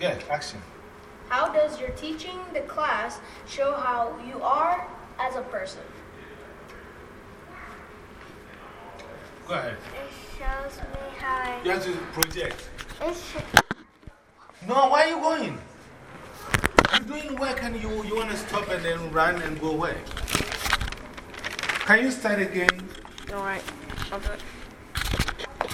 Yeah, action. How does your teaching the class show how you are as a person? Go ahead. It shows me how I. You have to project. No, why are you going? You're doing work and you, you want to stop and then run and go away. Can you start again? All right. I'll do it.